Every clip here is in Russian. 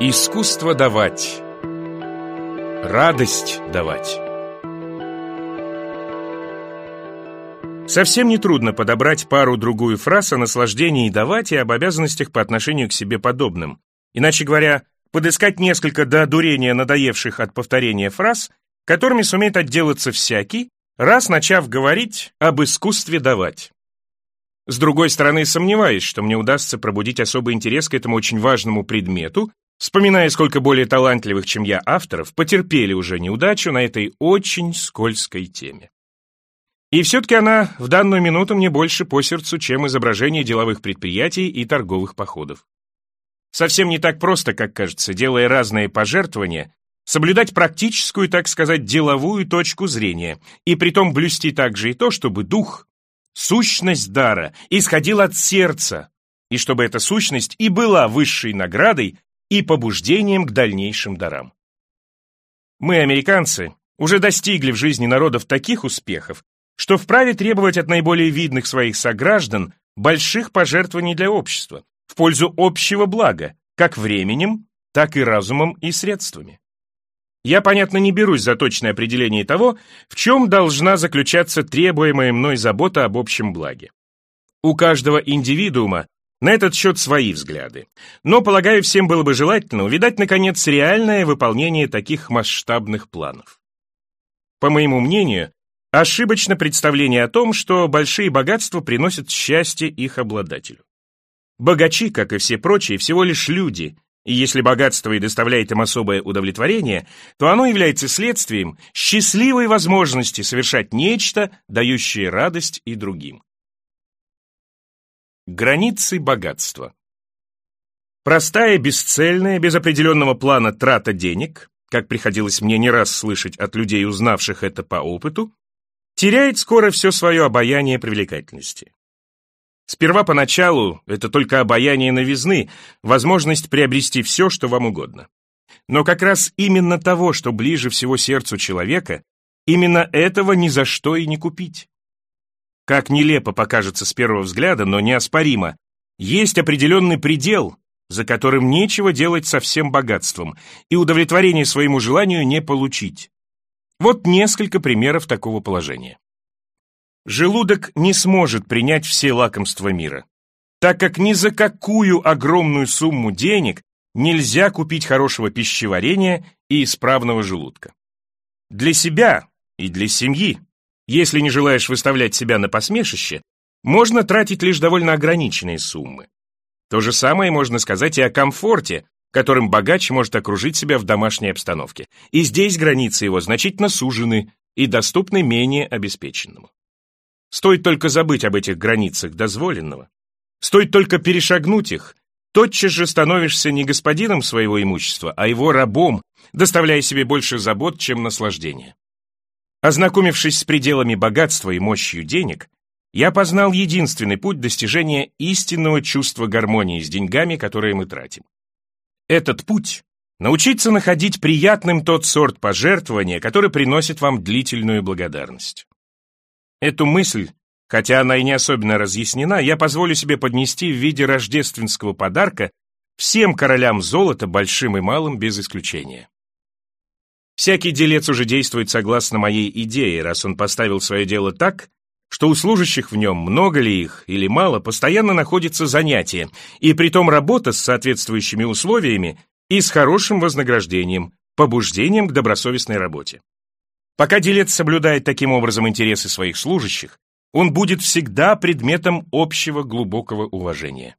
Искусство давать. Радость давать. Совсем нетрудно подобрать пару-другую фраз о наслаждении давать и об обязанностях по отношению к себе подобным. Иначе говоря, подыскать несколько до одурения надоевших от повторения фраз, которыми сумеет отделаться всякий, раз начав говорить об искусстве давать. С другой стороны, сомневаюсь, что мне удастся пробудить особый интерес к этому очень важному предмету, Вспоминая, сколько более талантливых, чем я, авторов, потерпели уже неудачу на этой очень скользкой теме. И все-таки она в данную минуту мне больше по сердцу, чем изображение деловых предприятий и торговых походов. Совсем не так просто, как кажется, делая разные пожертвования, соблюдать практическую, так сказать, деловую точку зрения, и притом блюсти также и то, чтобы дух, сущность дара, исходил от сердца, и чтобы эта сущность и была высшей наградой, и побуждением к дальнейшим дарам. Мы, американцы, уже достигли в жизни народов таких успехов, что вправе требовать от наиболее видных своих сограждан больших пожертвований для общества, в пользу общего блага, как временем, так и разумом и средствами. Я, понятно, не берусь за точное определение того, в чем должна заключаться требуемая мной забота об общем благе. У каждого индивидуума на этот счет свои взгляды. Но, полагаю, всем было бы желательно увидать, наконец, реальное выполнение таких масштабных планов. По моему мнению, ошибочно представление о том, что большие богатства приносят счастье их обладателю. Богачи, как и все прочие, всего лишь люди, и если богатство и доставляет им особое удовлетворение, то оно является следствием счастливой возможности совершать нечто, дающее радость и другим. Границы богатства. Простая, бесцельная, без определенного плана трата денег, как приходилось мне не раз слышать от людей, узнавших это по опыту, теряет скоро все свое обаяние привлекательности. Сперва поначалу это только обаяние новизны, возможность приобрести все, что вам угодно. Но как раз именно того, что ближе всего сердцу человека, именно этого ни за что и не купить. Как нелепо покажется с первого взгляда, но неоспоримо. Есть определенный предел, за которым нечего делать со всем богатством, и удовлетворение своему желанию не получить. Вот несколько примеров такого положения. Желудок не сможет принять все лакомства мира, так как ни за какую огромную сумму денег нельзя купить хорошего пищеварения и исправного желудка. Для себя и для семьи если не желаешь выставлять себя на посмешище, можно тратить лишь довольно ограниченные суммы. То же самое можно сказать и о комфорте, которым богач может окружить себя в домашней обстановке. И здесь границы его значительно сужены и доступны менее обеспеченному. Стоит только забыть об этих границах дозволенного, стоит только перешагнуть их, тотчас же становишься не господином своего имущества, а его рабом, доставляя себе больше забот, чем наслаждения. Ознакомившись с пределами богатства и мощью денег, я познал единственный путь достижения истинного чувства гармонии с деньгами, которые мы тратим. Этот путь — научиться находить приятным тот сорт пожертвования, который приносит вам длительную благодарность. Эту мысль, хотя она и не особенно разъяснена, я позволю себе поднести в виде рождественского подарка всем королям золота, большим и малым, без исключения. Всякий делец уже действует согласно моей идее, раз он поставил свое дело так, что у служащих в нем, много ли их или мало, постоянно находится занятие, и притом работа с соответствующими условиями и с хорошим вознаграждением, побуждением к добросовестной работе. Пока делец соблюдает таким образом интересы своих служащих, он будет всегда предметом общего глубокого уважения.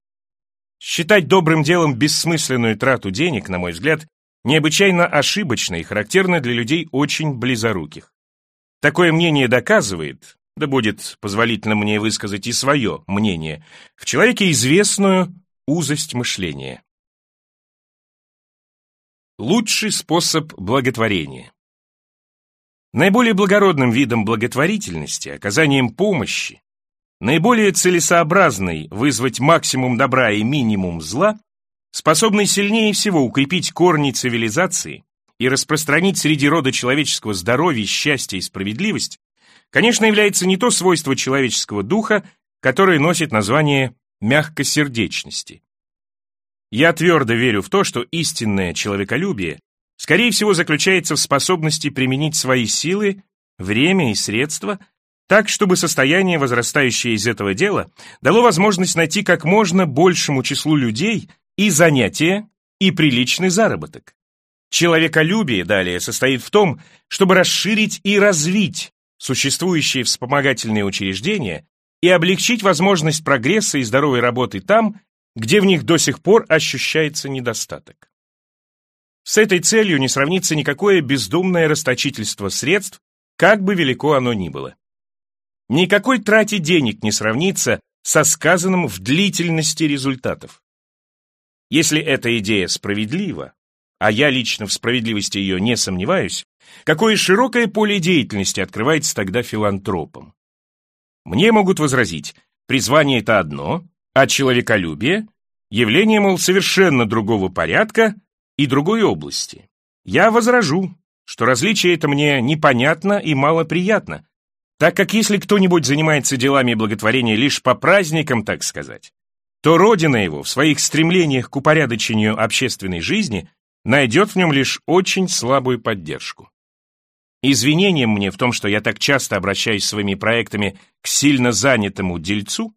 Считать добрым делом бессмысленную трату денег, на мой взгляд, необычайно ошибочно и характерно для людей очень близоруких. Такое мнение доказывает, да будет позволительно мне высказать и свое мнение, в человеке известную узость мышления. Лучший способ благотворения. Наиболее благородным видом благотворительности, оказанием помощи, наиболее целесообразной вызвать максимум добра и минимум зла, способный сильнее всего укрепить корни цивилизации и распространить среди рода человеческого здоровье, счастье и справедливость, конечно, является не то свойство человеческого духа, которое носит название мягкосердечности. Я твердо верю в то, что истинное человеколюбие, скорее всего, заключается в способности применить свои силы, время и средства так, чтобы состояние, возрастающее из этого дела, дало возможность найти как можно большему числу людей и занятия, и приличный заработок. Человеколюбие, далее, состоит в том, чтобы расширить и развить существующие вспомогательные учреждения и облегчить возможность прогресса и здоровой работы там, где в них до сих пор ощущается недостаток. С этой целью не сравнится никакое бездумное расточительство средств, как бы велико оно ни было. Никакой трате денег не сравнится со сказанным в длительности результатов. Если эта идея справедлива, а я лично в справедливости ее не сомневаюсь, какое широкое поле деятельности открывается тогда филантропом. Мне могут возразить, призвание это одно, а человеколюбие — явление, мол, совершенно другого порядка и другой области. Я возражу, что различие это мне непонятно и малоприятно, так как если кто-нибудь занимается делами благотворения лишь по праздникам, так сказать, то родина его в своих стремлениях к упорядочению общественной жизни найдет в нем лишь очень слабую поддержку. Извинением мне в том, что я так часто обращаюсь своими проектами к сильно занятому дельцу,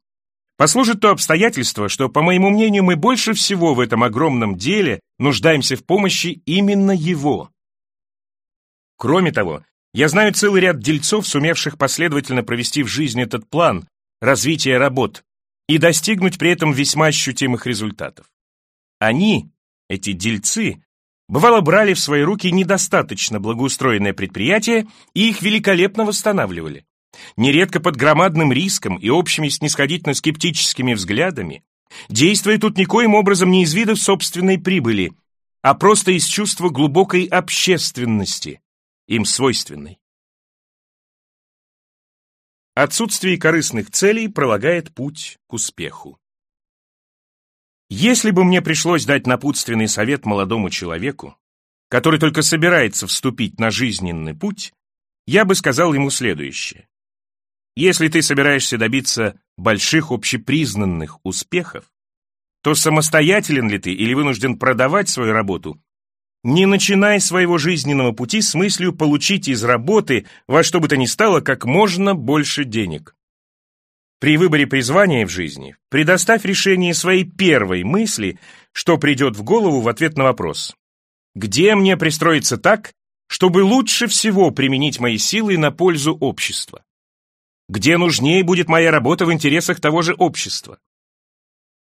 послужит то обстоятельство, что, по моему мнению, мы больше всего в этом огромном деле нуждаемся в помощи именно его. Кроме того, я знаю целый ряд дельцов, сумевших последовательно провести в жизнь этот план развития работ и достигнуть при этом весьма ощутимых результатов. Они, эти дельцы, бывало брали в свои руки недостаточно благоустроенное предприятие и их великолепно восстанавливали. Нередко под громадным риском и общими снисходительно-скептическими взглядами, действуя тут никоим образом не из вида собственной прибыли, а просто из чувства глубокой общественности, им свойственной. Отсутствие корыстных целей пролагает путь к успеху. Если бы мне пришлось дать напутственный совет молодому человеку, который только собирается вступить на жизненный путь, я бы сказал ему следующее. Если ты собираешься добиться больших общепризнанных успехов, то самостоятелен ли ты или вынужден продавать свою работу не начинай своего жизненного пути с мыслью получить из работы во что бы то ни стало как можно больше денег. При выборе призвания в жизни предоставь решение своей первой мысли, что придет в голову в ответ на вопрос. Где мне пристроиться так, чтобы лучше всего применить мои силы на пользу общества? Где нужнее будет моя работа в интересах того же общества?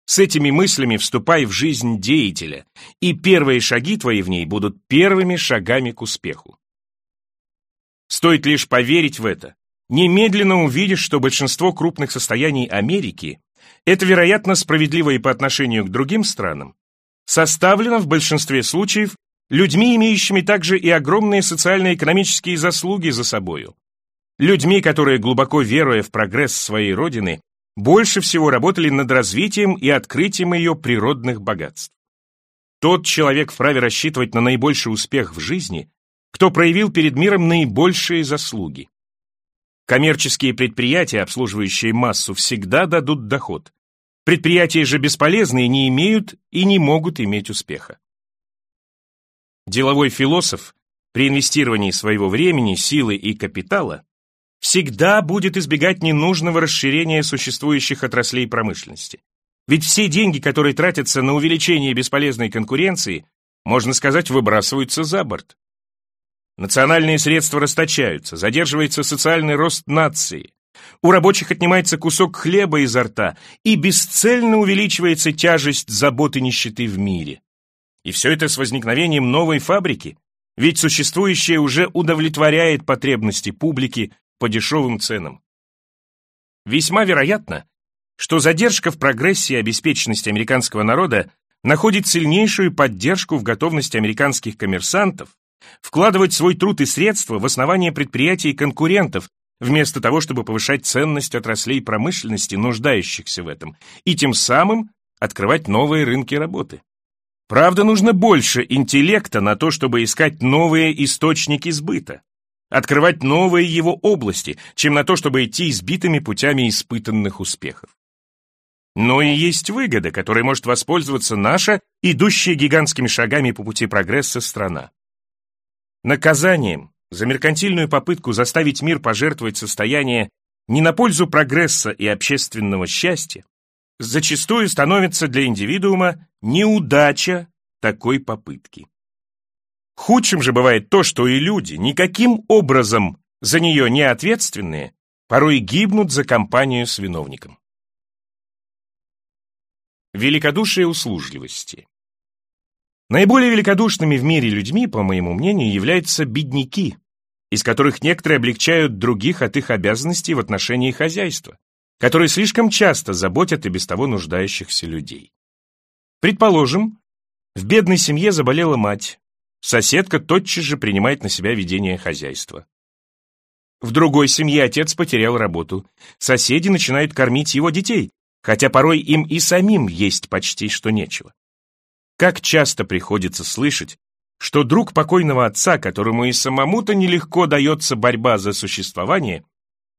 С этими мыслями вступай в жизнь деятеля, и первые шаги твои в ней будут первыми шагами к успеху. Стоит лишь поверить в это, немедленно увидишь, что большинство крупных состояний Америки это, вероятно, справедливо и по отношению к другим странам, составлено в большинстве случаев людьми, имеющими также и огромные социально-экономические заслуги за собою. Людьми, которые, глубоко веруя в прогресс своей родины, больше всего работали над развитием и открытием ее природных богатств. Тот человек вправе рассчитывать на наибольший успех в жизни, кто проявил перед миром наибольшие заслуги. Коммерческие предприятия, обслуживающие массу, всегда дадут доход. Предприятия же бесполезные не имеют и не могут иметь успеха. Деловой философ при инвестировании своего времени, силы и капитала всегда будет избегать ненужного расширения существующих отраслей промышленности. Ведь все деньги, которые тратятся на увеличение бесполезной конкуренции, можно сказать, выбрасываются за борт. Национальные средства расточаются, задерживается социальный рост нации. У рабочих отнимается кусок хлеба изо рта, и бесцельно увеличивается тяжесть забот и нищеты в мире. И все это с возникновением новой фабрики, ведь существующее уже удовлетворяет потребности публики по дешевым ценам. Весьма вероятно, что задержка в прогрессе и обеспеченности американского народа находит сильнейшую поддержку в готовности американских коммерсантов вкладывать свой труд и средства в основание предприятий конкурентов, вместо того, чтобы повышать ценность отраслей промышленности, нуждающихся в этом, и тем самым открывать новые рынки работы. Правда, нужно больше интеллекта на то, чтобы искать новые источники сбыта открывать новые его области, чем на то, чтобы идти избитыми путями испытанных успехов. но и есть выгода, которой может воспользоваться наша, идущая гигантскими шагами по пути прогресса страна. Наказанием за меркантильную попытку заставить мир пожертвовать состояние не на пользу прогресса и общественного счастья, зачастую становится для индивидуума неудача такой попытки. Худшим же бывает то, что и люди, никаким образом за нее не ответственные, порой гибнут за компанию с виновником. Великодушие услужливости. Наиболее великодушными в мире людьми, по моему мнению, являются бедняки, из которых некоторые облегчают других от их обязанностей в отношении хозяйства, которые слишком часто заботят и без того нуждающихся людей. Предположим, в бедной семье заболела мать, соседка тотчас же принимает на себя ведение хозяйства. В другой семье отец потерял работу, соседи начинают кормить его детей, хотя порой им и самим есть почти что нечего. Как часто приходится слышать, что друг покойного отца, которому и самому-то нелегко дается борьба за существование,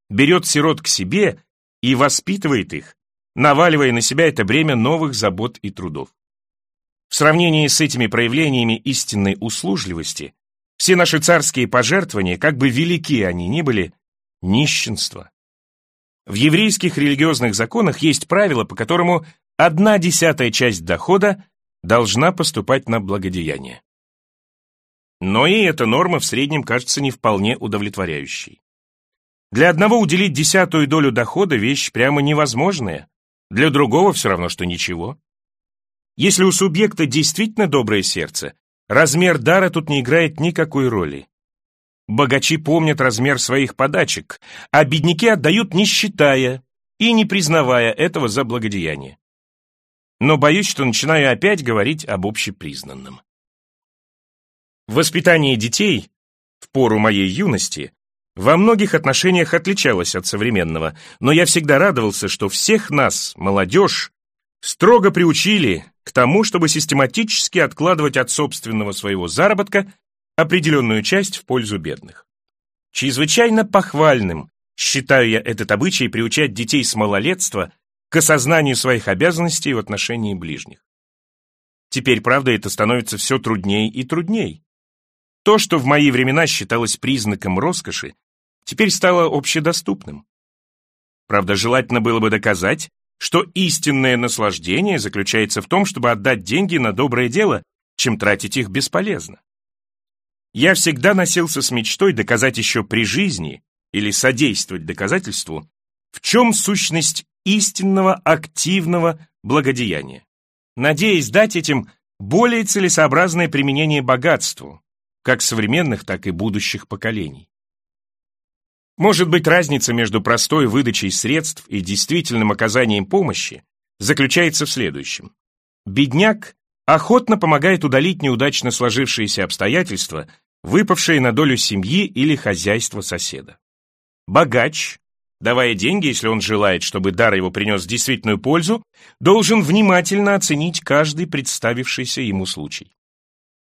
берет сирот к себе и воспитывает их, наваливая на себя это бремя новых забот и трудов. Сравнении с этими проявлениями истинной услужливости, все наши царские пожертвования, как бы велики они ни были, нищенство, в еврейских религиозных законах есть правило, по которому одна десятая часть дохода должна поступать на благодеяние. Но и эта норма в среднем кажется не вполне удовлетворяющей. Для одного уделить десятую долю дохода – вещь прямо невозможная, для другого все равно, что ничего. Если у субъекта действительно доброе сердце, размер дара тут не играет никакой роли. Богачи помнят размер своих подачек, а бедняки отдают не считая и не признавая этого за благодеяние. Но боюсь, что начинаю опять говорить об общепризнанном. Воспитание детей в пору моей юности во многих отношениях отличалось от современного, но я всегда радовался, что всех нас, молодежь, строго приучили к тому, чтобы систематически откладывать от собственного своего заработка определенную часть в пользу бедных. Чрезвычайно похвальным считаю я этот обычай приучать детей с малолетства к осознанию своих обязанностей в отношении ближних. Теперь, правда, это становится все труднее и трудней. То, что в мои времена считалось признаком роскоши, теперь стало общедоступным. Правда, желательно было бы доказать, что истинное наслаждение заключается в том, чтобы отдать деньги на доброе дело, чем тратить их бесполезно. Я всегда носился с мечтой доказать еще при жизни или содействовать доказательству, в чем сущность истинного активного благодеяния, надеясь дать этим более целесообразное применение богатству, как современных, так и будущих поколений. Может быть, разница между простой выдачей средств и действительным оказанием помощи заключается в следующем. Бедняк охотно помогает удалить неудачно сложившиеся обстоятельства, выпавшие на долю семьи или хозяйства соседа. Богач, давая деньги, если он желает, чтобы дар его принес действительную пользу, должен внимательно оценить каждый представившийся ему случай.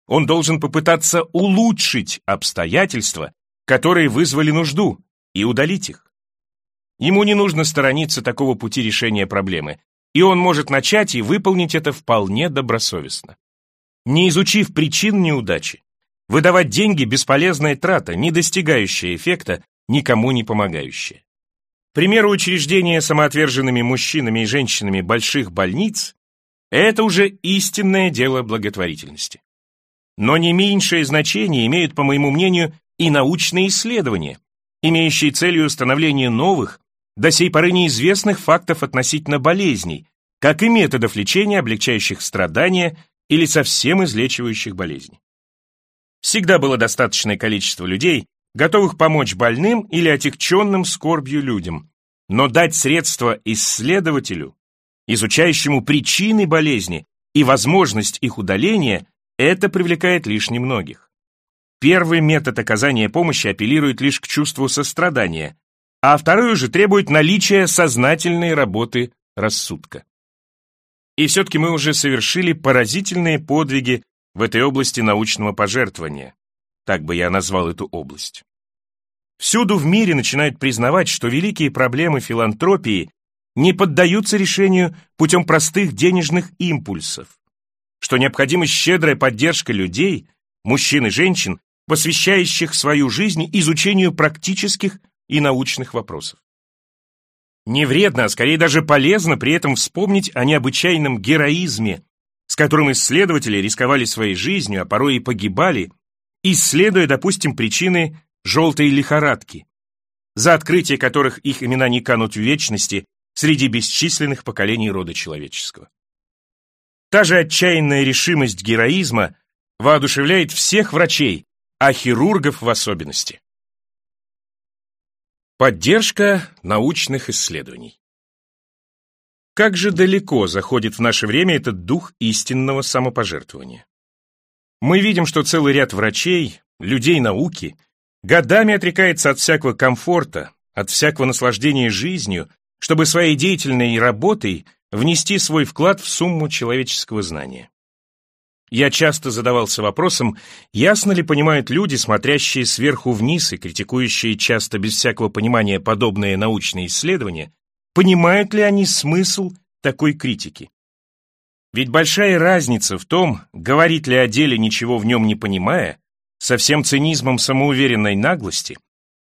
Он должен попытаться улучшить обстоятельства, которые вызвали нужду, и удалить их. Ему не нужно сторониться такого пути решения проблемы, и он может начать и выполнить это вполне добросовестно. Не изучив причин неудачи, выдавать деньги – бесполезная трата, не достигающая эффекта, никому не помогающая. К примеру, учреждение самоотверженными мужчинами и женщинами больших больниц – это уже истинное дело благотворительности. Но не меньшее значение имеют, по моему мнению, и научные исследования, имеющие целью установления новых, до сей поры неизвестных фактов относительно болезней, как и методов лечения, облегчающих страдания или совсем излечивающих болезни. Всегда было достаточное количество людей, готовых помочь больным или отягченным скорбью людям, но дать средства исследователю, изучающему причины болезни и возможность их удаления, это привлекает лишь немногих. Первый метод оказания помощи апеллирует лишь к чувству сострадания, а второй уже требует наличия сознательной работы рассудка. И все-таки мы уже совершили поразительные подвиги в этой области научного пожертвования. Так бы я назвал эту область. Всюду в мире начинают признавать, что великие проблемы филантропии не поддаются решению путем простых денежных импульсов, что необходима щедрая поддержка людей, мужчин и женщин, посвящающих свою жизнь изучению практических и научных вопросов. Не вредно, а скорее даже полезно при этом вспомнить о необычайном героизме, с которым исследователи рисковали своей жизнью, а порой и погибали, исследуя, допустим, причины желтой лихорадки, за открытие которых их имена не канут в вечности среди бесчисленных поколений рода человеческого. Та же отчаянная решимость героизма воодушевляет всех врачей, а хирургов в особенности. Поддержка научных исследований. Как же далеко заходит в наше время этот дух истинного самопожертвования? Мы видим, что целый ряд врачей, людей науки, годами отрекается от всякого комфорта, от всякого наслаждения жизнью, чтобы своей деятельной работой внести свой вклад в сумму человеческого знания. Я часто задавался вопросом, ясно ли понимают люди, смотрящие сверху вниз и критикующие часто без всякого понимания подобные научные исследования, понимают ли они смысл такой критики. Ведь большая разница в том, говорит ли о деле, ничего в нем не понимая, со всем цинизмом самоуверенной наглости,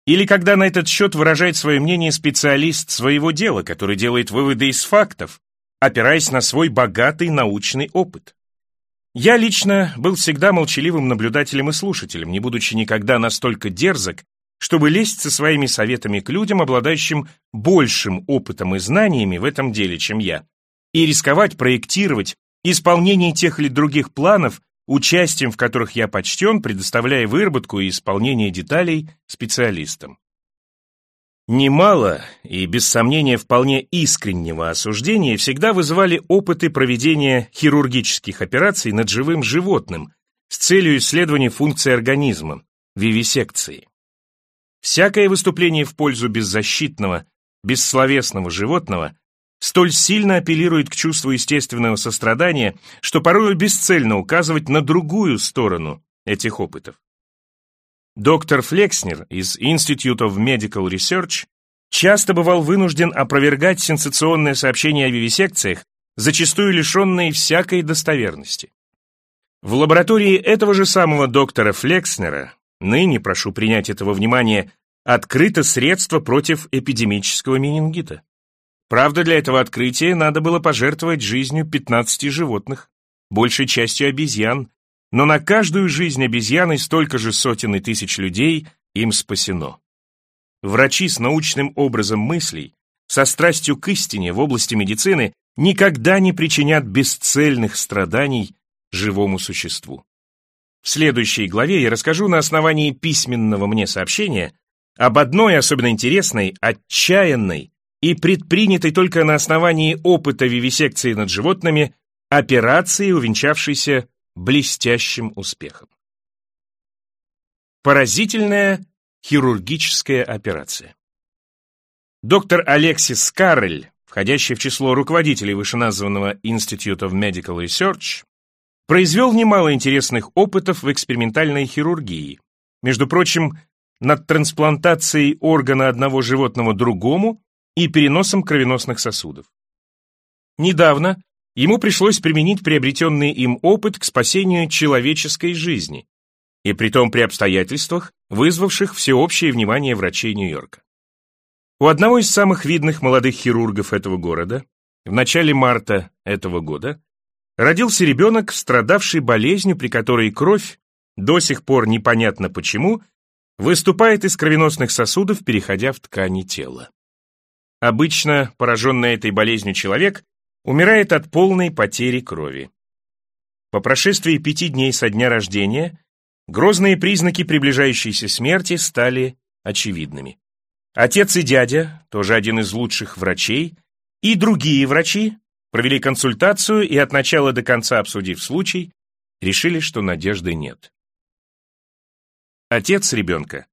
или когда на этот счет выражает свое мнение специалист своего дела, который делает выводы из фактов, опираясь на свой богатый научный опыт. Я лично был всегда молчаливым наблюдателем и слушателем, не будучи никогда настолько дерзок, чтобы лезть со своими советами к людям, обладающим большим опытом и знаниями в этом деле, чем я, и рисковать проектировать исполнение тех или других планов, участием в которых я почтен, предоставляя выработку и исполнение деталей специалистам. Немало и, без сомнения, вполне искреннего осуждения всегда вызывали опыты проведения хирургических операций над живым животным с целью исследования функций организма, вивисекции. Всякое выступление в пользу беззащитного, бессловесного животного столь сильно апеллирует к чувству естественного сострадания, что порой бесцельно указывать на другую сторону этих опытов. Доктор Флекснер из Institute of Medical Research часто бывал вынужден опровергать сенсационные сообщения о вивисекциях, зачастую лишенные всякой достоверности. В лаборатории этого же самого доктора Флекснера, ныне, прошу принять этого внимания, открыто средство против эпидемического менингита. Правда, для этого открытия надо было пожертвовать жизнью 15 животных, большей частью обезьян, но на каждую жизнь обезьяны столько же сотен и тысяч людей им спасено. Врачи с научным образом мыслей, со страстью к истине в области медицины никогда не причинят бесцельных страданий живому существу. В следующей главе я расскажу на основании письменного мне сообщения об одной особенно интересной, отчаянной и предпринятой только на основании опыта вивисекции над животными операции, увенчавшейся блестящим успехом. Поразительная хирургическая операция. Доктор Алексис Каррель, входящий в число руководителей вышеназванного Institute of Medical Research, произвел немало интересных опытов в экспериментальной хирургии, между прочим, над трансплантацией органа одного животного другому и переносом кровеносных сосудов. Недавно ему пришлось применить приобретенный им опыт к спасению человеческой жизни, и притом при обстоятельствах, вызвавших всеобщее внимание врачей Нью-Йорка. У одного из самых видных молодых хирургов этого города в начале марта этого года родился ребенок, страдавший болезнью, при которой кровь, до сих пор непонятно почему, выступает из кровеносных сосудов, переходя в ткани тела. Обычно пораженный этой болезнью человек умирает от полной потери крови. По прошествии пяти дней со дня рождения грозные признаки приближающейся смерти стали очевидными. Отец и дядя, тоже один из лучших врачей, и другие врачи провели консультацию и от начала до конца обсудив случай, решили, что надежды нет. Отец ребенка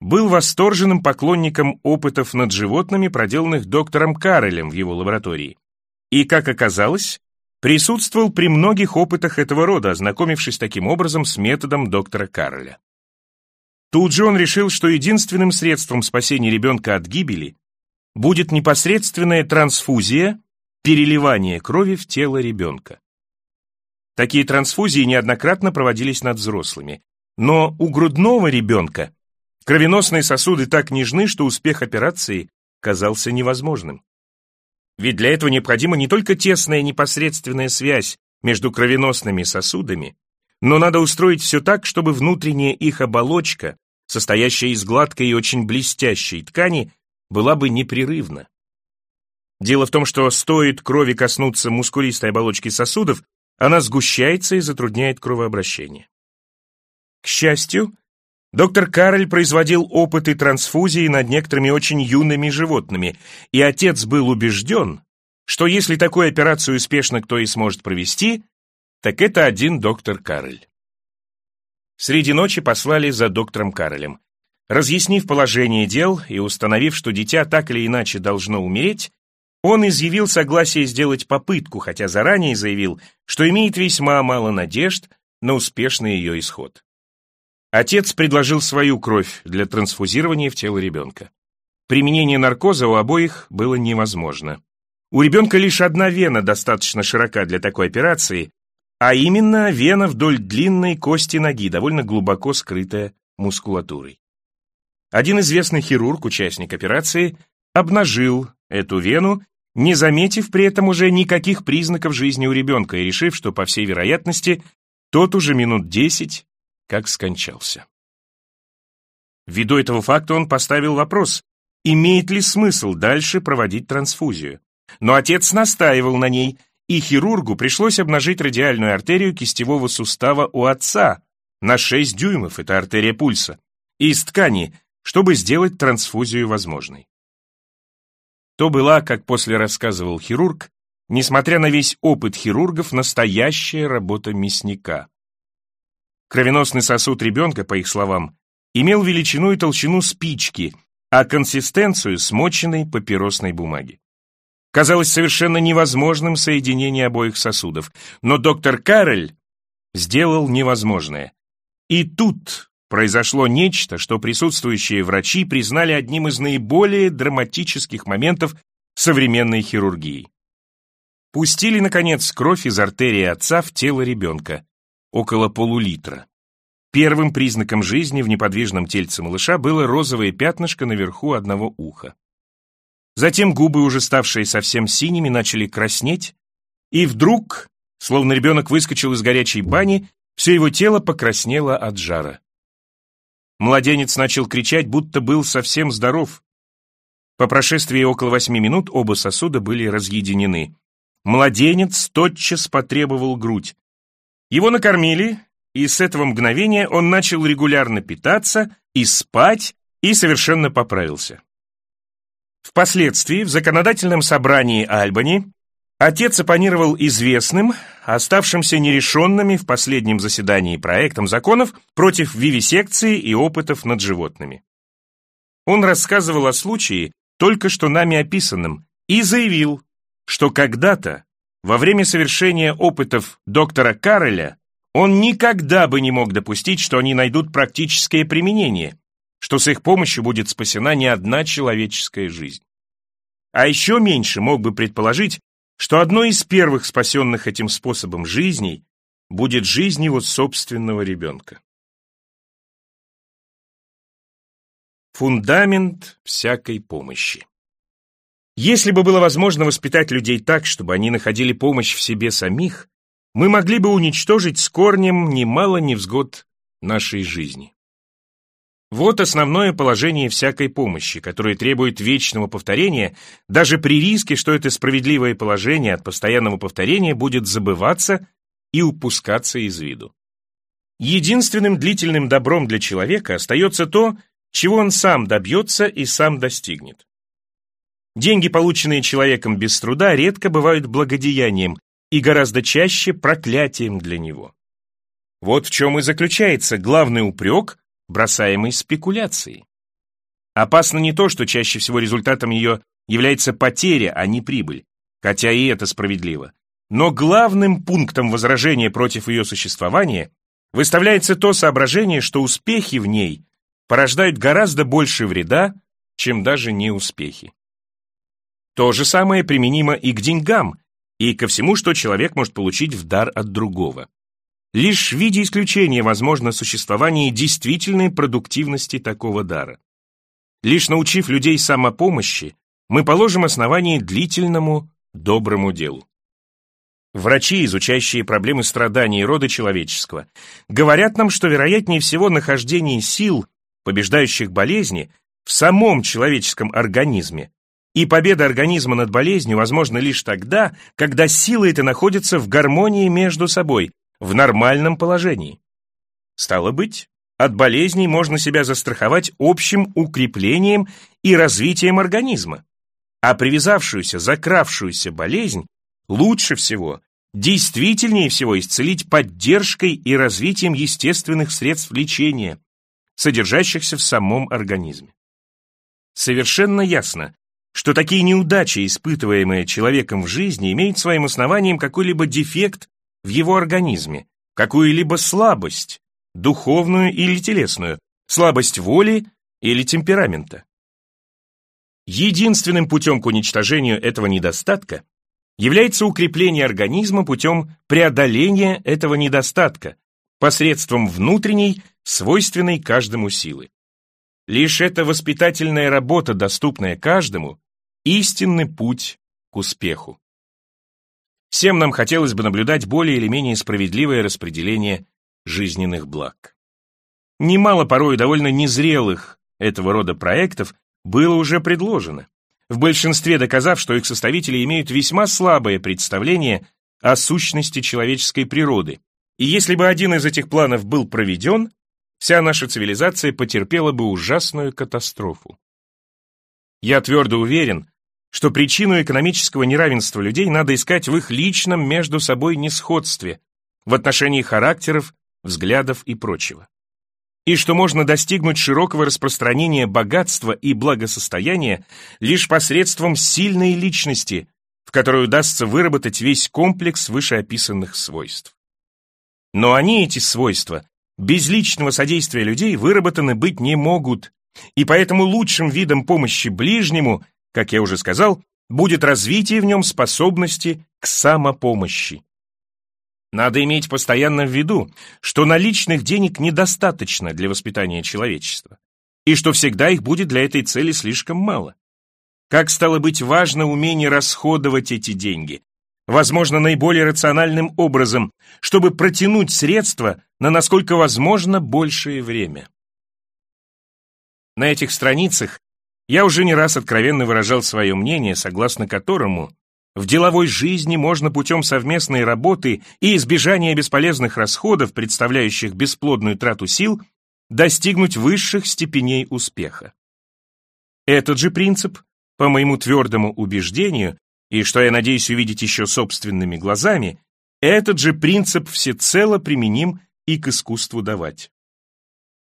был восторженным поклонником опытов над животными, проделанных доктором Карелем в его лаборатории и, как оказалось, присутствовал при многих опытах этого рода, ознакомившись таким образом с методом доктора Карреля. Тут же он решил, что единственным средством спасения ребенка от гибели будет непосредственная трансфузия, переливание крови в тело ребенка. Такие трансфузии неоднократно проводились над взрослыми, но у грудного ребенка кровеносные сосуды так нежны, что успех операции казался невозможным. Ведь для этого необходима не только тесная непосредственная связь между кровеносными сосудами, но надо устроить все так, чтобы внутренняя их оболочка, состоящая из гладкой и очень блестящей ткани, была бы непрерывна. Дело в том, что стоит крови коснуться мускулистой оболочки сосудов, она сгущается и затрудняет кровообращение. К счастью, доктор Кароль производил опыты трансфузии над некоторыми очень юными животными, и отец был убежден, что если такую операцию успешно кто и сможет провести, так это один доктор Кароль. Среди ночи послали за доктором Каролем. Разъяснив положение дел и установив, что дитя так или иначе должно умереть, он изъявил согласие сделать попытку, хотя заранее заявил, что имеет весьма мало надежд на успешный ее исход. Отец предложил свою кровь для трансфузирования в тело ребенка. Применение наркоза у обоих было невозможно. У ребенка лишь одна вена достаточно широка для такой операции, а именно вена вдоль длинной кости ноги, довольно глубоко скрытая мускулатурой. Один известный хирург, участник операции, обнажил эту вену, не заметив при этом уже никаких признаков жизни у ребенка и решив, что, по всей вероятности, тот уже минут десять как скончался. Ввиду этого факта он поставил вопрос, имеет ли смысл дальше проводить трансфузию. Но отец настаивал на ней, и хирургу пришлось обнажить радиальную артерию кистевого сустава у отца на 6 дюймов, это артерия пульса, из ткани, чтобы сделать трансфузию возможной. То была, как после рассказывал хирург, несмотря на весь опыт хирургов, настоящая работа мясника. Кровеносный сосуд ребенка, по их словам, имел величину и толщину спички, а консистенцию смоченной папиросной бумаги. Казалось совершенно невозможным соединение обоих сосудов, но доктор Карель сделал невозможное. И тут произошло нечто, что присутствующие врачи признали одним из наиболее драматических моментов современной хирургии. Пустили, наконец, кровь из артерии отца в тело ребенка, около полулитра. Первым признаком жизни в неподвижном тельце малыша было розовое пятнышко наверху одного уха. Затем губы, уже ставшие совсем синими, начали краснеть, и вдруг, словно ребенок выскочил из горячей бани, все его тело покраснело от жара. Младенец начал кричать, будто был совсем здоров. По прошествии около восьми минут оба сосуда были разъединены. Младенец тотчас потребовал грудь. Его накормили, и с этого мгновения он начал регулярно питаться и спать, и совершенно поправился. Впоследствии в законодательном собрании Альбани отец оппонировал известным, оставшимся нерешенными в последнем заседании проектом законов против вивисекции и опытов над животными. Он рассказывал о случае, только что нами описанном, и заявил, что когда-то, во время совершения опытов доктора Карреля, он никогда бы не мог допустить, что они найдут практическое применение, что с их помощью будет спасена не одна человеческая жизнь. А еще меньше мог бы предположить, что одной из первых спасенных этим способом жизней будет жизнь его собственного ребенка. Фундамент всякой помощи. Если бы было возможно воспитать людей так, чтобы они находили помощь в себе самих, мы могли бы уничтожить с корнем немало невзгод нашей жизни. Вот основное положение всякой помощи, которое требует вечного повторения, даже при риске, что это справедливое положение от постоянного повторения будет забываться и упускаться из виду. Единственным длительным добром для человека остается то, чего он сам добьется и сам достигнет. Деньги, полученные человеком без труда, редко бывают благодеянием и гораздо чаще проклятием для него. Вот в чем и заключается главный упрек бросаемой спекуляцией. Опасно не то, что чаще всего результатом ее является потеря, а не прибыль, хотя и это справедливо. Но главным пунктом возражения против ее существования выставляется то соображение, что успехи в ней порождают гораздо больше вреда, чем даже неуспехи. То же самое применимо и к деньгам, и ко всему, что человек может получить в дар от другого. Лишь в виде исключения возможно существование действительной продуктивности такого дара. Лишь научив людей самопомощи, мы положим основание длительному доброму делу. Врачи, изучающие проблемы страданий рода человеческого, говорят нам, что вероятнее всего нахождение сил, побеждающих болезни, в самом человеческом организме, и победа организма над болезнью возможна лишь тогда, когда силы эти находятся в гармонии между собой, в нормальном положении. Стало быть, от болезней можно себя застраховать общим укреплением и развитием организма, а привязавшуюся, закравшуюся болезнь лучше всего, действительнее всего исцелить поддержкой и развитием естественных средств лечения, содержащихся в самом организме. Совершенно ясно, что такие неудачи, испытываемые человеком в жизни, имеют своим основанием какой-либо дефект в его организме, какую-либо слабость, духовную или телесную, слабость воли или темперамента. Единственным путем к уничтожению этого недостатка является укрепление организма путем преодоления этого недостатка посредством внутренней, свойственной каждому силы. Лишь эта воспитательная работа, доступная каждому, истинный путь к успеху. Всем нам хотелось бы наблюдать более или менее справедливое распределение жизненных благ. Немало порой довольно незрелых этого рода проектов было уже предложено в большинстве доказав, что их составители имеют весьма слабое представление о сущности человеческой природы. И если бы один из этих планов был проведен, вся наша цивилизация потерпела бы ужасную катастрофу. Я твердо уверен, что причину экономического неравенства людей надо искать в их личном между собой несходстве, в отношении характеров, взглядов и прочего и что можно достигнуть широкого распространения богатства и благосостояния лишь посредством сильной личности, в которой удастся выработать весь комплекс вышеописанных свойств. Но они, эти свойства, без личного содействия людей выработаны быть не могут, и поэтому лучшим видом помощи ближнему, как я уже сказал, будет развитие в нем способности к самопомощи. Надо иметь постоянно в виду, что наличных денег недостаточно для воспитания человечества, и что всегда их будет для этой цели слишком мало. Как стало быть важно умение расходовать эти деньги, возможно, наиболее рациональным образом, чтобы протянуть средства на насколько возможно большее время. На этих страницах я уже не раз откровенно выражал свое мнение, согласно которому в деловой жизни можно путем совместной работы и избежания бесполезных расходов, представляющих бесплодную трату сил, достигнуть высших степеней успеха. Этот же принцип, по моему твердому убеждению, и что я надеюсь увидеть еще собственными глазами, этот же принцип всецело применим и к искусству давать.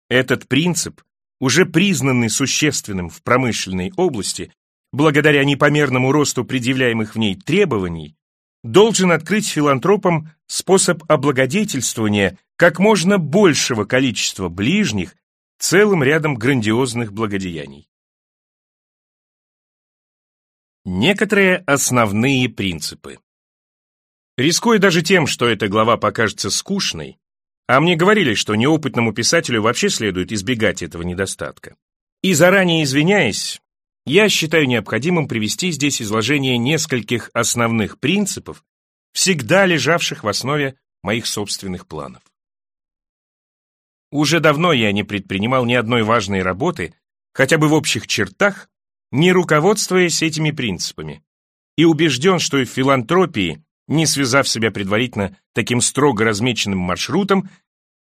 Этот принцип, уже признанный существенным в промышленной области, благодаря непомерному росту предъявляемых в ней требований, должен открыть филантропам способ облагодетельствования как можно большего количества ближних целым рядом грандиозных благодеяний. Некоторые основные принципы. Рискуя даже тем, что эта глава покажется скучной, а мне говорили, что неопытному писателю вообще следует избегать этого недостатка. И заранее извиняясь, я считаю необходимым привести здесь изложение нескольких основных принципов, всегда лежавших в основе моих собственных планов. Уже давно я не предпринимал ни одной важной работы, хотя бы в общих чертах, не руководствуясь этими принципами, и убежден, что и в филантропии, не связав себя предварительно таким строго размеченным маршрутом,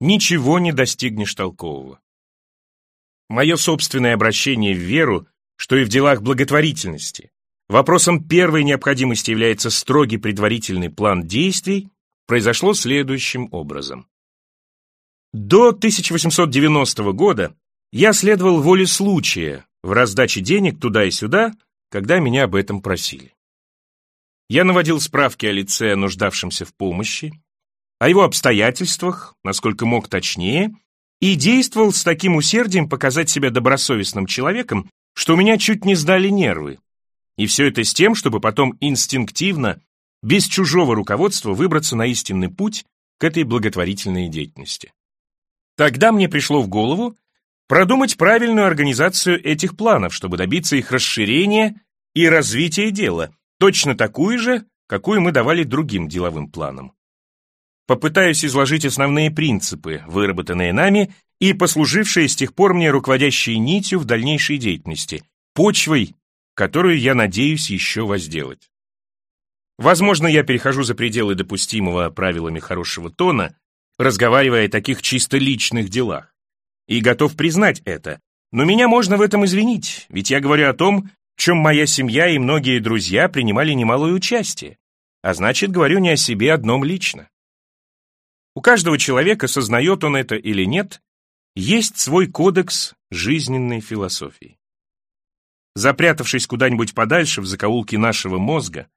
ничего не достигнешь толкового. Мое собственное обращение в веру что и в делах благотворительности. Вопросом первой необходимости является строгий предварительный план действий, произошло следующим образом. До 1890 года я следовал воле случая в раздаче денег туда и сюда, когда меня об этом просили. Я наводил справки о лице, нуждавшемся в помощи, о его обстоятельствах, насколько мог точнее, и действовал с таким усердием показать себя добросовестным человеком, что у меня чуть не сдали нервы. И все это с тем, чтобы потом инстинктивно, без чужого руководства, выбраться на истинный путь к этой благотворительной деятельности. Тогда мне пришло в голову продумать правильную организацию этих планов, чтобы добиться их расширения и развития дела, точно такую же, какую мы давали другим деловым планам. Попытаюсь изложить основные принципы, выработанные нами и послужившие с тех пор мне руководящей нитью в дальнейшей деятельности, почвой, которую я надеюсь еще возделать. Возможно, я перехожу за пределы допустимого правилами хорошего тона, разговаривая о таких чисто личных делах. И готов признать это. Но меня можно в этом извинить, ведь я говорю о том, в чем моя семья и многие друзья принимали немалое участие. А значит, говорю не о себе одном лично. У каждого человека, сознает он это или нет, есть свой кодекс жизненной философии. Запрятавшись куда-нибудь подальше в закоулке нашего мозга,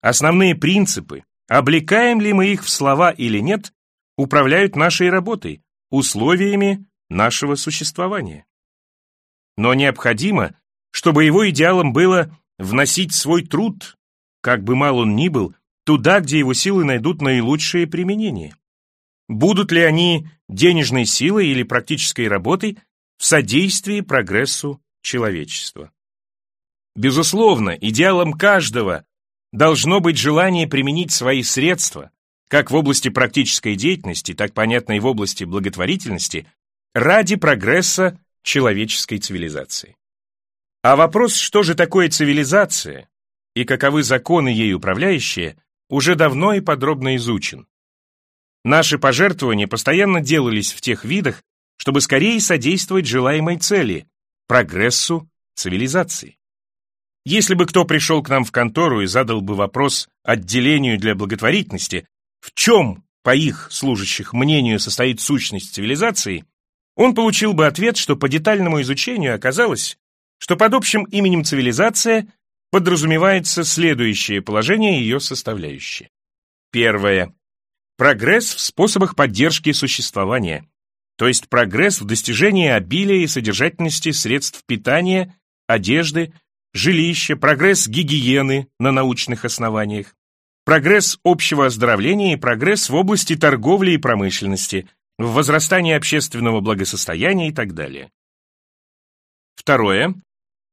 основные принципы, облекаем ли мы их в слова или нет, управляют нашей работой, условиями нашего существования. Но необходимо, чтобы его идеалом было вносить свой труд, как бы мал он ни был, туда, где его силы найдут наилучшее применение. Будут ли они денежной силой или практической работой в содействии прогрессу человечества? Безусловно, идеалом каждого должно быть желание применить свои средства, как в области практической деятельности, так понятно и в области благотворительности, ради прогресса человеческой цивилизации. А вопрос, что же такое цивилизация и каковы законы ей управляющие, уже давно и подробно изучен. Наши пожертвования постоянно делались в тех видах, чтобы скорее содействовать желаемой цели – прогрессу цивилизации. Если бы кто пришел к нам в контору и задал бы вопрос отделению для благотворительности, в чем, по их служащих мнению, состоит сущность цивилизации, он получил бы ответ, что по детальному изучению оказалось, что под общим именем цивилизация подразумевается следующее положение ее составляющие. Первое. Прогресс в способах поддержки существования, то есть прогресс в достижении обилия и содержательности средств питания, одежды, жилища, прогресс гигиены на научных основаниях, прогресс общего оздоровления и прогресс в области торговли и промышленности, в возрастании общественного благосостояния и так далее. Второе.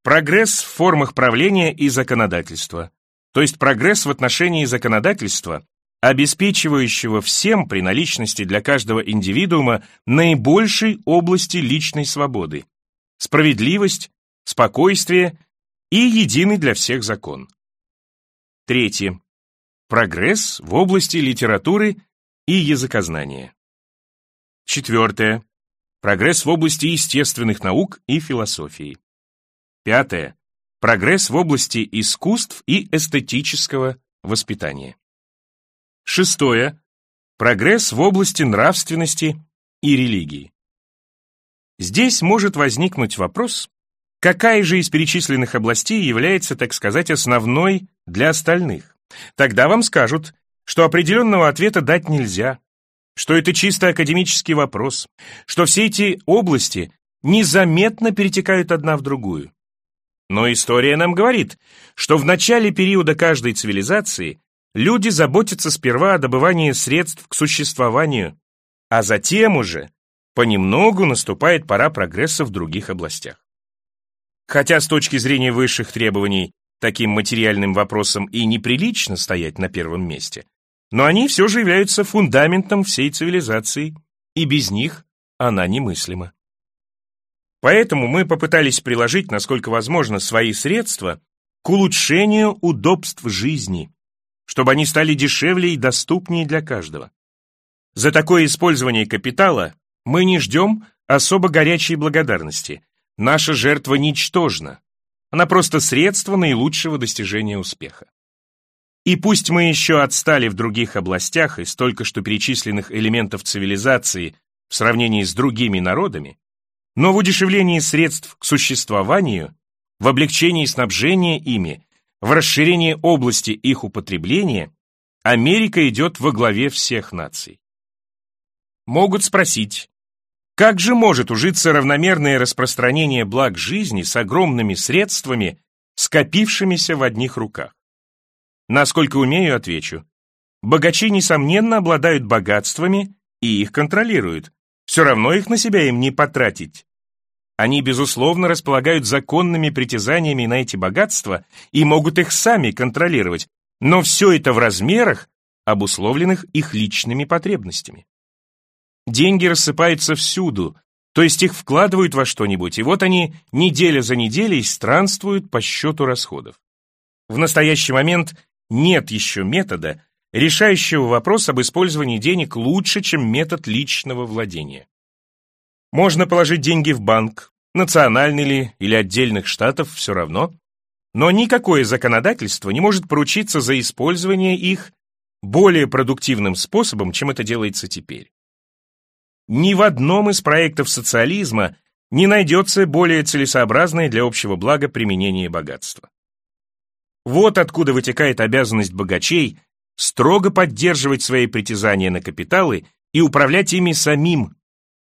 Прогресс в формах правления и законодательства, то есть прогресс в отношении законодательства, обеспечивающего всем при наличности для каждого индивидуума наибольшей области личной свободы, справедливость, спокойствие и единый для всех закон. Третье. Прогресс в области литературы и языкознания. Четвертое. Прогресс в области естественных наук и философии. Пятое. Прогресс в области искусств и эстетического воспитания. Шестое. Прогресс в области нравственности и религии. Здесь может возникнуть вопрос, какая же из перечисленных областей является, так сказать, основной для остальных. Тогда вам скажут, что определенного ответа дать нельзя, что это чисто академический вопрос, что все эти области незаметно перетекают одна в другую. Но история нам говорит, что в начале периода каждой цивилизации люди заботятся сперва о добывании средств к существованию, а затем уже понемногу наступает пора прогресса в других областях. Хотя с точки зрения высших требований таким материальным вопросам и неприлично стоять на первом месте, но они все же являются фундаментом всей цивилизации, и без них она немыслима. Поэтому мы попытались приложить, насколько возможно, свои средства к улучшению удобств жизни, чтобы они стали дешевле и доступнее для каждого. За такое использование капитала мы не ждем особо горячей благодарности. Наша жертва ничтожна. Она просто средство наилучшего достижения успеха. И пусть мы еще отстали в других областях из только что перечисленных элементов цивилизации в сравнении с другими народами, но в удешевлении средств к существованию, в облегчении снабжения ими, в расширении области их употребления, Америка идет во главе всех наций. Могут спросить, как же может ужиться равномерное распространение благ жизни с огромными средствами, скопившимися в одних руках. Насколько умею, отвечу. Богачи, несомненно, обладают богатствами и их контролируют. Все равно их на себя им не потратить. Они, безусловно, располагают законными притязаниями на эти богатства и могут их сами контролировать, но все это в размерах, обусловленных их личными потребностями. Деньги рассыпаются всюду, то есть их вкладывают во что-нибудь, и вот они неделя за неделей странствуют по счету расходов. В настоящий момент нет еще метода, решающего вопрос об использовании денег лучше, чем метод личного владения. Можно положить деньги в банк, национальный ли или отдельных штатов, все равно, но никакое законодательство не может поручиться за использование их более продуктивным способом, чем это делается теперь. Ни в одном из проектов социализма не найдется более целесообразное для общего блага применение богатства. Вот откуда вытекает обязанность богачей строго поддерживать свои притязания на капиталы и управлять ими самим,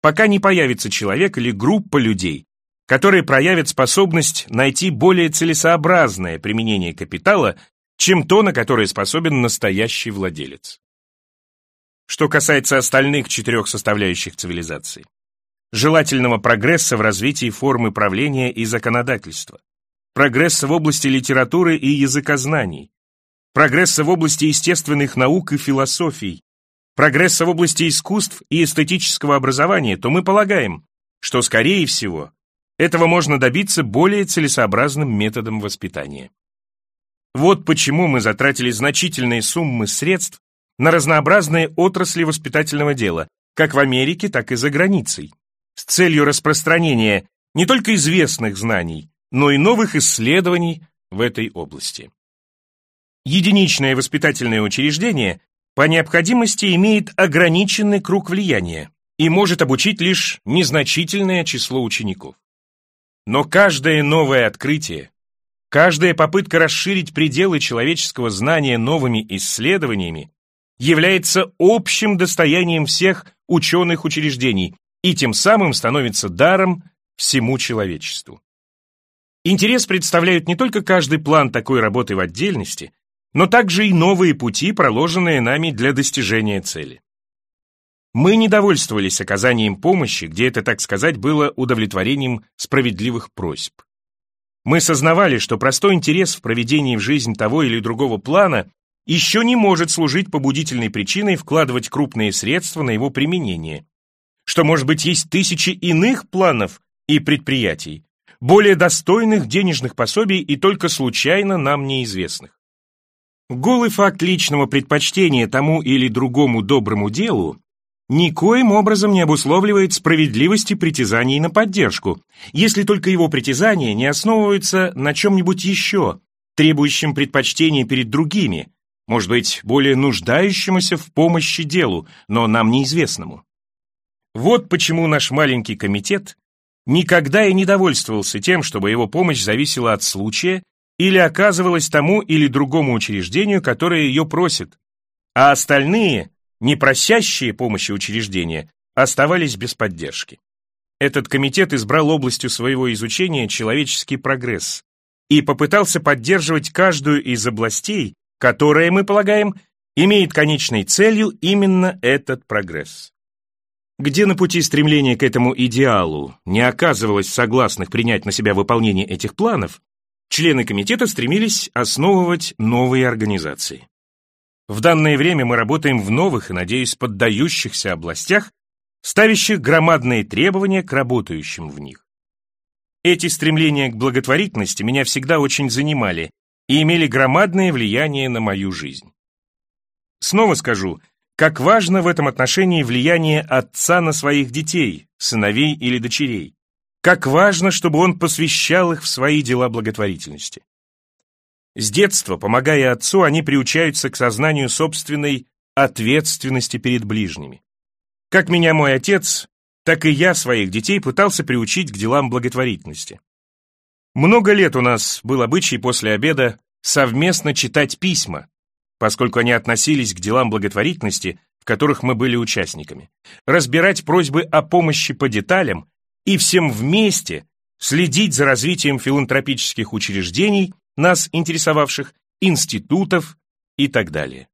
пока не появится человек или группа людей, которые проявят способность найти более целесообразное применение капитала, чем то, на которое способен настоящий владелец. Что касается остальных четырех составляющих цивилизации, желательного прогресса в развитии формы правления и законодательства, прогресса в области литературы и языкознаний, прогресса в области естественных наук и философий, прогресса в области искусств и эстетического образования, то мы полагаем, что, скорее всего, этого можно добиться более целесообразным методом воспитания. Вот почему мы затратили значительные суммы средств на разнообразные отрасли воспитательного дела, как в Америке, так и за границей, с целью распространения не только известных знаний, но и новых исследований в этой области. Единичное воспитательное учреждение по необходимости имеет ограниченный круг влияния и может обучить лишь незначительное число учеников. Но каждое новое открытие, каждая попытка расширить пределы человеческого знания новыми исследованиями является общим достоянием всех ученых учреждений и тем самым становится даром всему человечеству. Интерес представляют не только каждый план такой работы в отдельности, но также и новые пути, проложенные нами для достижения цели. Мы не довольствовались оказанием помощи, где это, так сказать, было удовлетворением справедливых просьб. Мы сознавали, что простой интерес в проведении в жизнь того или другого плана еще не может служить побудительной причиной вкладывать крупные средства на его применение, что, может быть, есть тысячи иных планов и предприятий, более достойных денежных пособий и только случайно нам неизвестных. Голый факт личного предпочтения тому или другому доброму делу никоим образом не обусловливает справедливости притязаний на поддержку, если только его притязания не основываются на чем-нибудь еще, требующем предпочтения перед другими, может быть, более нуждающемуся в помощи делу, но нам неизвестному. Вот почему наш маленький комитет никогда и не довольствовался тем, чтобы его помощь зависела от случая или оказывалась тому или другому учреждению, которое ее просит, а остальные, не просящие помощи учреждения, оставались без поддержки. Этот комитет избрал областью своего изучения человеческий прогресс и попытался поддерживать каждую из областей, которая, мы полагаем, имеет конечной целью именно этот прогресс. Где на пути стремления к этому идеалу не оказывалось согласных принять на себя выполнение этих планов, члены комитета стремились основывать новые организации. В данное время мы работаем в новых и, надеюсь, поддающихся областях, ставящих громадные требования к работающим в них. Эти стремления к благотворительности меня всегда очень занимали и имели громадное влияние на мою жизнь. Снова скажу, как важно в этом отношении влияние отца на своих детей, сыновей или дочерей. Как важно, чтобы он посвящал их в свои дела благотворительности. С детства, помогая отцу, они приучаются к сознанию собственной ответственности перед ближними. Как меня мой отец, так и я своих детей пытался приучить к делам благотворительности. Много лет у нас был обычай после обеда совместно читать письма, поскольку они относились к делам благотворительности, в которых мы были участниками, разбирать просьбы о помощи по деталям и всем вместе следить за развитием филантропических учреждений, нас интересовавших, институтов и так далее.